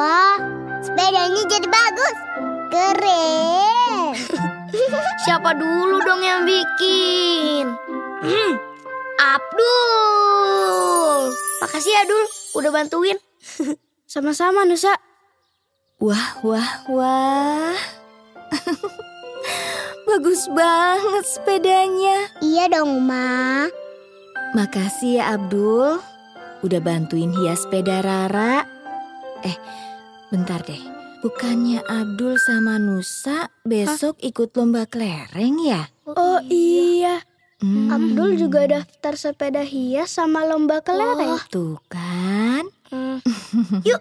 Wah, sepedanya jadi bagus. Keren. Siapa dulu dong yang bikin? Hmm, Abdul. Makasih ya, Dul. Udah bantuin. Sama-sama Nusa. Wah, wah, wah. Bagus banget sepedanya. Iya dong, Ma. Makasih ya Abdul. Udah bantuin hias sepeda Rara. Eh, bentar deh. Bukannya Abdul sama Nusa besok ikut lomba kelereng ya? Oh iya, Hmm, Abdul juga daftar sepeda hias sama lomba kelereng. Tuh kan. Yuk,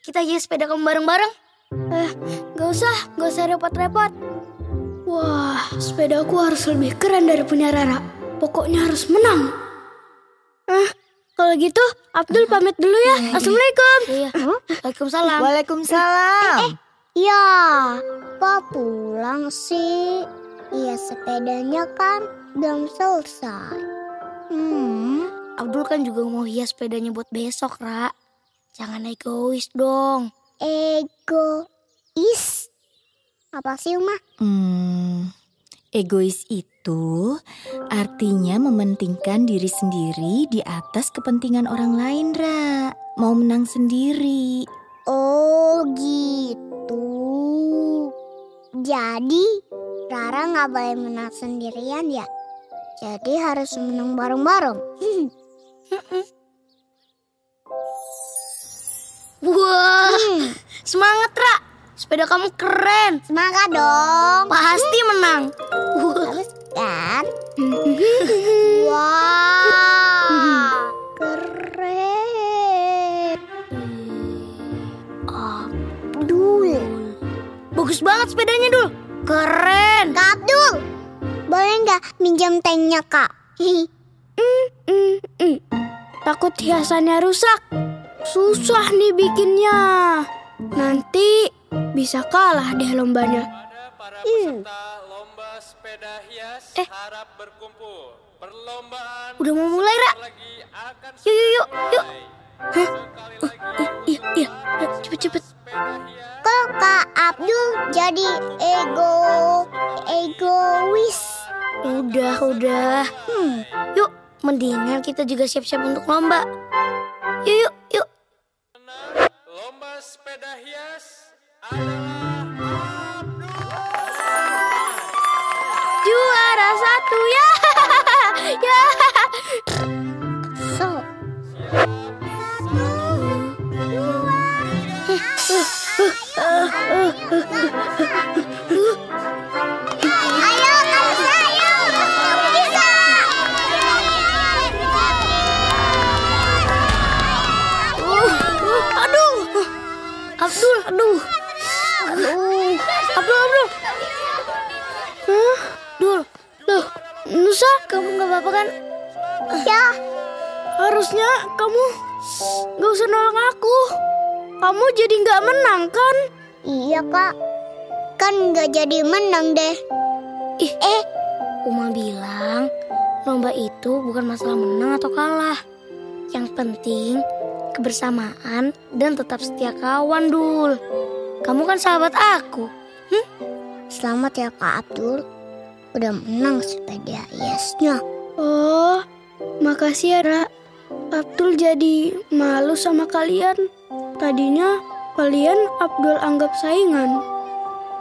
kita hias sepeda kamu bareng-bareng. Eh, gak usah, gak usah repot-repot. Wah, sepedaku harus lebih keren dari punya Rara. Pokoknya harus menang. Eh, kalau gitu Abdul pamit dulu ya. Assalamualaikum. Iya. Waalaikumsalam. Waalaikumsalam. Ya, kok pulang sih? Iya, sepedanya kan belum selesai. Hmm, Abdul kan juga mau hias sepedanya buat besok, Ra. Jangan egois dong. egois. Apa sih, Uma? Hmm, egois itu artinya mementingkan diri sendiri di atas kepentingan orang lain, Ra. Mau menang sendiri. Oh, gitu. Jadi, Rara nggak boleh menang sendirian ya? Jadi harus menang bareng-bareng. Wah, semangat, Ra. Sepeda kamu keren. Semangat dong. Pasti menang. Bagus kan? Wah, keren. Abdul. Bagus banget sepedanya, Dul. Keren. Kak Abdul, boleh nggak minjam tanknya kak? Mm, mm. Takut hiasannya rusak. Susah nih bikinnya. Nanti bisa kalah deh lombanya. Para peserta lomba sepeda hias Eh. harap berkumpul. Perlombaan Udah mau mulai, Ra. Yuk, yuk, yuk, yuk. Sekali lagi Iya, iya. Cepet-cepet. sepeda hias Kok kak Abdul jadi ego egois? Udah, udah. Hmm. Yuk, mendingan kita juga siap-siap untuk lomba. Yuk, yuk, yuk. Sepeda hias adalah Juara satu ya. ya. So. Ayo, kamu ayo, kamu bisa. Aduh. Abdul, aduh. Aduh. Abdul, Abdul. Hah? Dul, Loh, Nusa, kamu gak apa-apa kan? Ya, harusnya kamu gak usah nolong aku. Kamu jadi nggak menang kan? iya kak. Kan nggak jadi menang deh. Ih, eh. Uma bilang, lomba itu bukan masalah menang atau kalah. Yang penting kebersamaan dan tetap setia kawan, Dul. Kamu kan sahabat aku. Selamat ya kak Abdul. Udah menang sepeda hiasnya. Oh, makasih ya, Ra. Abdul jadi malu sama kalian. Tadinya kalian Abdul anggap saingan.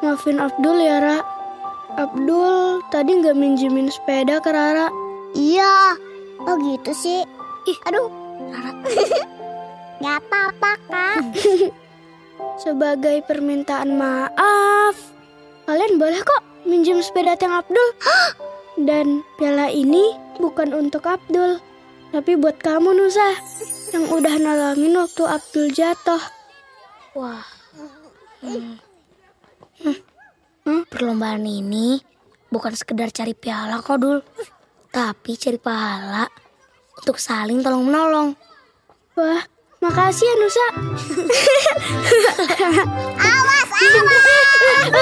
Maafin Abdul ya, Ra. Abdul tadi nggak minjemin sepeda ke Rara. Iya. Oh gitu sih. Ih, Aduh. Rara. Gak apa-apa kak. Sebagai permintaan maaf, kalian boleh kok minjem sepeda Teng Abdul. Dan piala ini bukan untuk Abdul, tapi buat kamu Nusa yang udah nolongin waktu Abdul jatuh. Wah. Hmm. Hmm. Perlombaan ini bukan sekedar cari piala kok, Dul. Tapi cari pahala untuk saling tolong menolong. Wah, makasih ya Nusa. Awas, awas.